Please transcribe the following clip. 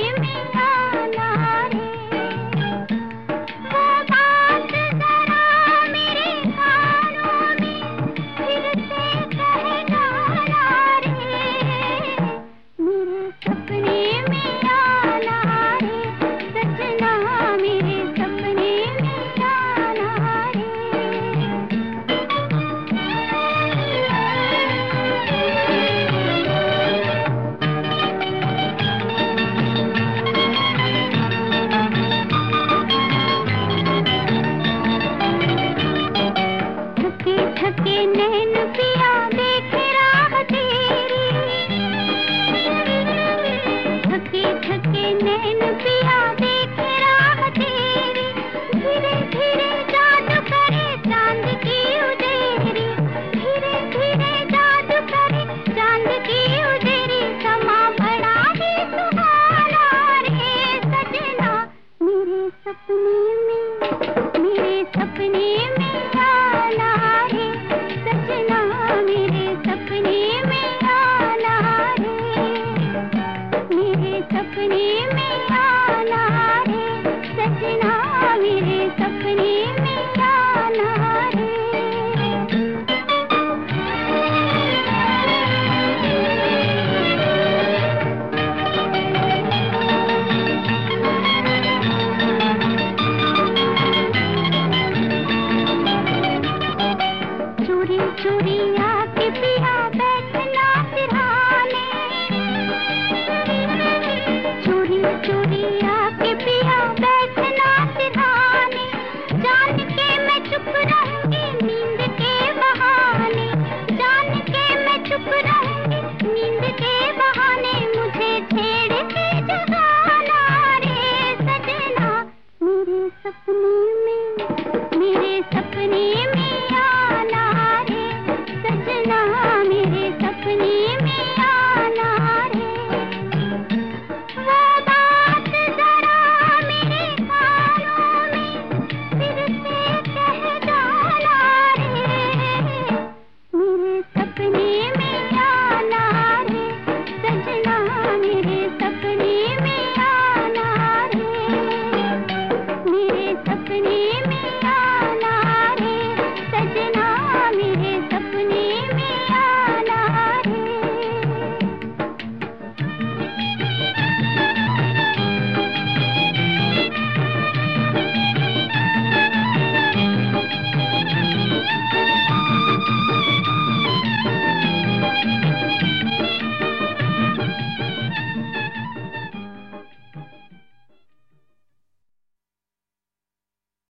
dream थके नैन पिया